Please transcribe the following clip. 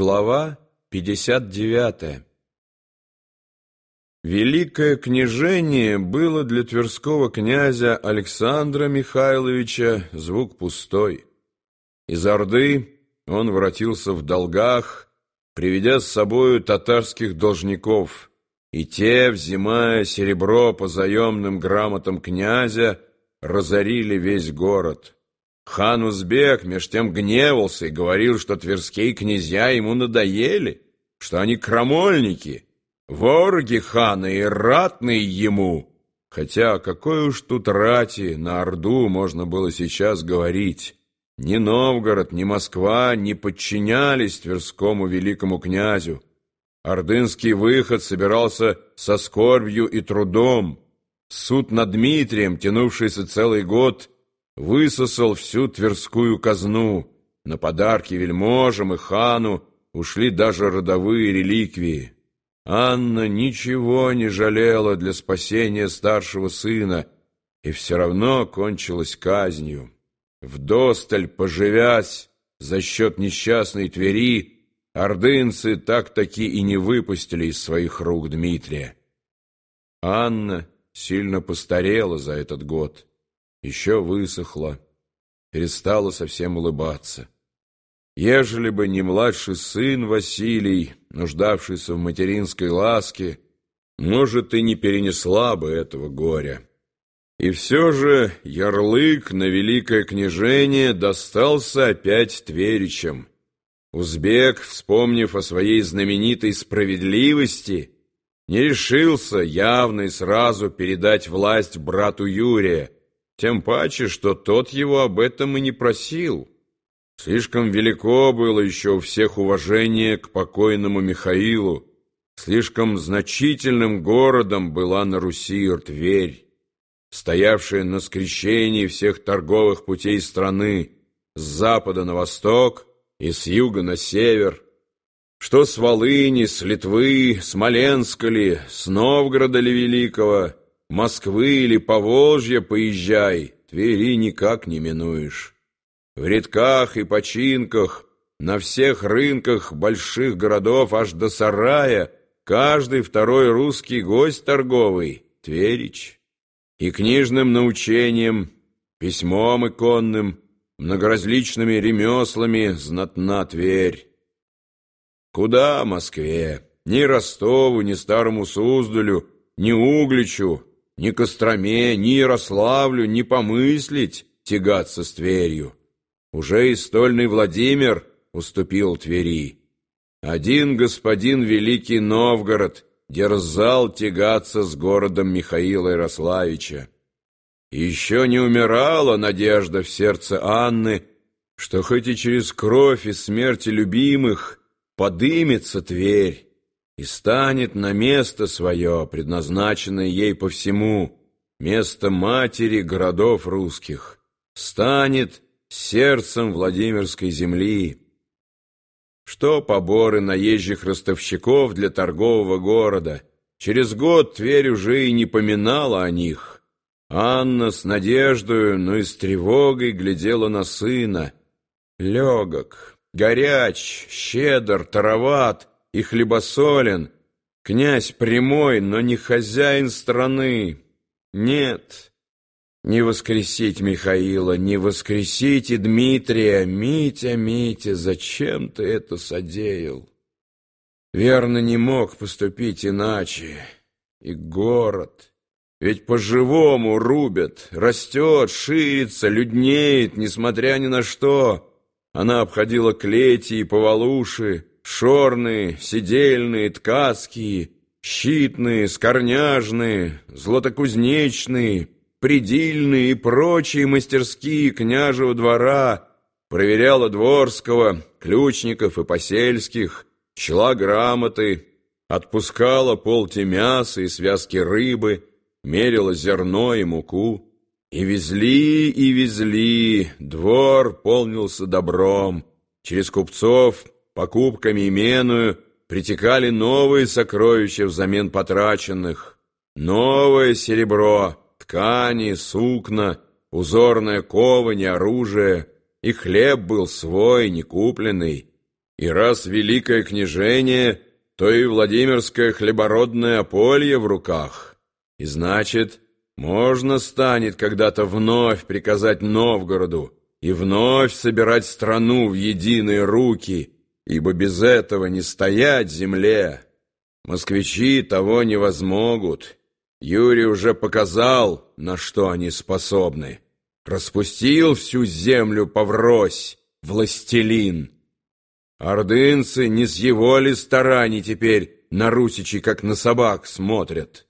Глава 59 Великое княжение было для тверского князя Александра Михайловича звук пустой. Из Орды он воротился в долгах, приведя с собою татарских должников, и те, взимая серебро по заемным грамотам князя, разорили весь город. Хан Узбек меж тем гневался и говорил, что тверские князья ему надоели, что они крамольники, вороги хана и ратные ему. Хотя какой уж тут рати на Орду можно было сейчас говорить. Ни Новгород, ни Москва не подчинялись Тверскому великому князю. Ордынский выход собирался со скорбью и трудом. Суд над Дмитрием, тянувшийся целый год, высосал всю Тверскую казну. На подарки вельможам и хану ушли даже родовые реликвии. Анна ничего не жалела для спасения старшего сына, и все равно кончилась казнью. Вдосталь поживясь за счет несчастной Твери, ордынцы так-таки и не выпустили из своих рук Дмитрия. Анна сильно постарела за этот год еще высохла, перестала совсем улыбаться. Ежели бы не младший сын Василий, нуждавшийся в материнской ласке, может, и не перенесла бы этого горя. И все же ярлык на великое княжение достался опять Тверичам. Узбек, вспомнив о своей знаменитой справедливости, не решился явно и сразу передать власть брату Юрия, тем паче, что тот его об этом и не просил. Слишком велико было еще у всех уважение к покойному Михаилу, слишком значительным городом была на Руси Тверь, стоявшая на скрещении всех торговых путей страны с запада на восток и с юга на север, что с Волыни, с Литвы, Смоленска ли, с Новгорода ли Великого — Москвы или Поволжья поезжай, Твери никак не минуешь. В редках и починках, на всех рынках больших городов аж до сарая, каждый второй русский гость торговый — Тверич. И книжным научением, письмом иконным, многоразличными ремеслами знатна Тверь. Куда Москве? Ни Ростову, ни Старому Суздалю, ни Угличу, ни Костроме, ни Ярославлю не помыслить тягаться с Тверью. Уже и стольный Владимир уступил Твери. Один господин Великий Новгород дерзал тягаться с городом Михаила Ярославича. Еще не умирала надежда в сердце Анны, что хоть и через кровь и смерти любимых подымется Тверь, и станет на место свое, предназначенное ей по всему, место матери городов русских, станет сердцем Владимирской земли. Что поборы наезжих ростовщиков для торгового города? Через год Тверь уже и не поминала о них. Анна с надеждою, но и с тревогой глядела на сына. Легок, горяч, щедр, тароват — и хлебосолен, князь прямой, но не хозяин страны. Нет, не воскресить Михаила, не воскресить и Дмитрия. Митя, Митя, зачем ты это содеял? Верно, не мог поступить иначе. И город... Ведь по-живому рубят, растет, ширится, люднеет, несмотря ни на что. Она обходила клети и повалуши, Шорные, сидельные, ткацкие, щитные, скорняжные, златокузнечные, предельные и прочие мастерские княжего двора, проверяла дворского, ключников и посельских, чла грамоты, отпускала полти мяса и связки рыбы, мерила зерно и муку. И везли, и везли, двор полнился добром, через купцов — покупками именую притекали новые сокровища взамен потраченных. Новое серебро, ткани, сукна, узорная ковань, оружие. И хлеб был свой, не купленный. И раз великое княжение, то и Владимирское хлебородное ополье в руках. И значит, можно станет когда-то вновь приказать Новгороду и вновь собирать страну в единые руки, ибо без этого не стоять земле. Москвичи того не возмогут. Юрий уже показал, на что они способны. Распустил всю землю поврось, властелин. Ордынцы не с его ли стараний теперь на русичи, как на собак, смотрят?